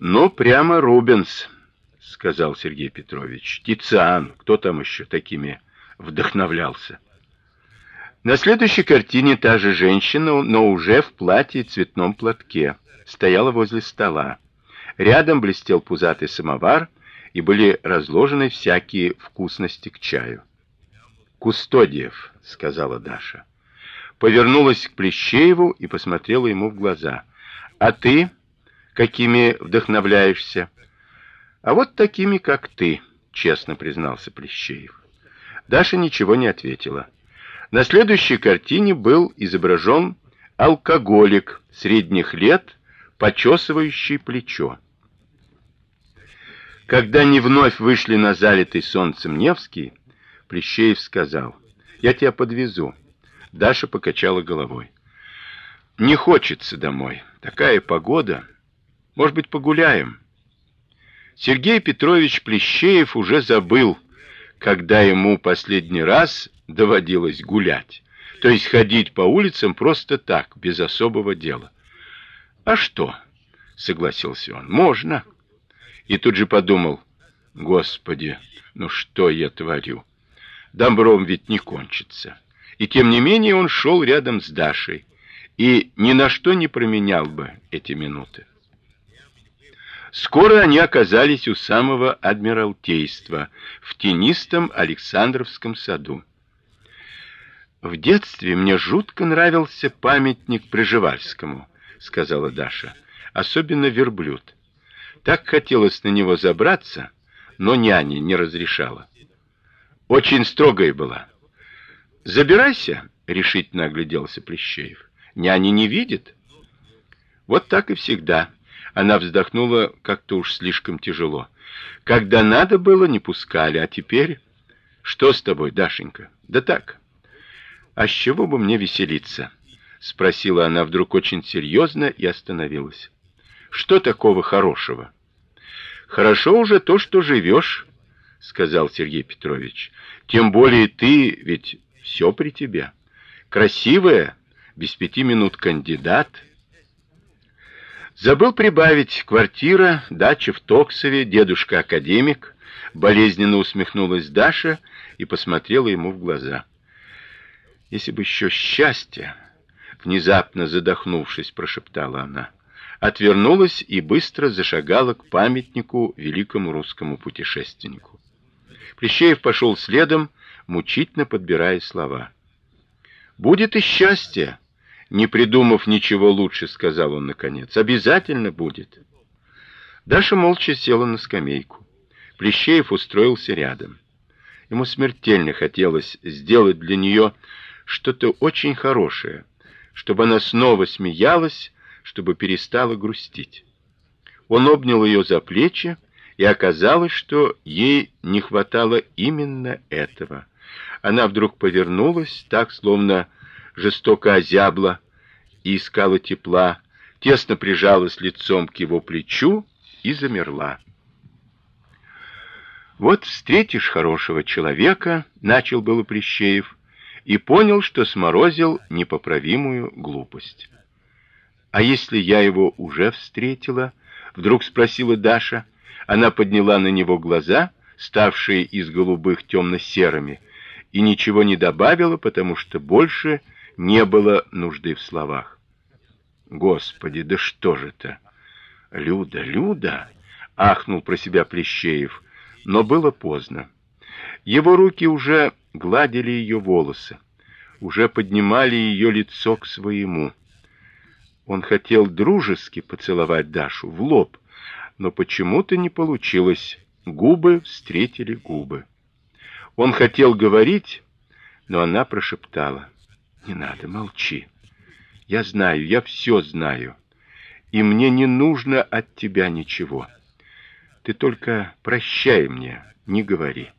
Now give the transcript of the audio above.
Ну, прямо Рубенс, сказал Сергей Петрович. Тициан, кто там еще такими вдохновлялся? На следующей картине та же женщина, но уже в платье и цветном платке, стояла возле стола. Рядом блестел пузатый самовар, и были разложены всякие вкусности к чаю. Кустодиев, сказала Даша. Повернулась к Плещееву и посмотрела ему в глаза. А ты какими вдохновляешься? А вот такими, как ты, честно признался Плещеев. Даша ничего не ответила. На следующей картине был изображен алкоголик средних лет, почесывающий плечо. Когда они вновь вышли на залитый солнцем Невский, Плещеев сказал: "Я тебя подвезу". Даша покачала головой. "Не хочется домой. Такая погода. Может быть, погуляем?" Сергей Петрович Плещеев уже забыл, когда ему последний раз доводилось гулять, то есть ходить по улицам просто так, без особого дела. "А что?" согласился он. "Можно" и тут же подумал: "Господи, ну что я творю? Добром ведь не кончится". И тем не менее он шел рядом с Дашей и ни на что не променял бы эти минуты. Скоро они оказались у самого адмиралтейства в тенистом Александровском саду. В детстве мне жутко нравился памятник Пржевальскому, сказала Даша. Особенно верблюд. Так хотелось на него забраться, но няня не разрешала. Очень строгая была. Забирайся, решительно огляделся Плещеев. Няня не видит. Вот так и всегда. Она вздохнула как-то уж слишком тяжело. Когда надо было, не пускали, а теперь что с тобой, Дашенька? Да так. А с чего бы мне веселиться? спросила она вдруг очень серьезно и остановилась. Что такого хорошего? Хорошо уже то, что живешь, сказал Сергей Петрович. Тем более ты ведь все при тебе. Красивая, без пяти минут кандидат. Забыл прибавить квартира, дача в Токсове, дедушка академик. Болезненно усмехнулась Даша и посмотрела ему в глаза. Если бы еще счастье, внезапно задохнувшись, прошептала она отвернулась и быстро зашагала к памятнику великому русскому путешественнику. Плещеев пошел следом, мучительно подбирая слова. Будет и счастье, не придумав ничего лучше, сказал он наконец. Обязательно будет. Даша молча села на скамейку. Плещеев устроился рядом. Ему смертельно хотелось сделать для нее что-то очень хорошее, чтобы она снова смеялась чтобы перестала грустить. Он обнял ее за плечи, и оказалось, что ей не хватало именно этого. Она вдруг повернулась, так словно жестоко озябла и искала тепла, тесно прижалась лицом к его плечу и замерла. Вот встретишь хорошего человека, начал было Плещеев и понял, что сморозил непоправимую глупость. А если я его уже встретила? вдруг спросила Даша. Она подняла на него глаза, ставшие из голубых темно серыми и ничего не добавила, потому что больше не было нужды в словах. Господи, да что же это? Люда, Люда, ахнул про себя Плещеев, но было поздно. Его руки уже гладили ее волосы, уже поднимали ее лицо к своему. Он хотел дружески поцеловать Дашу в лоб, но почему-то не получилось. Губы встретили губы. Он хотел говорить, но она прошептала: "Не надо, молчи. Я знаю, я все знаю, и мне не нужно от тебя ничего. Ты только прощай мне, не говори".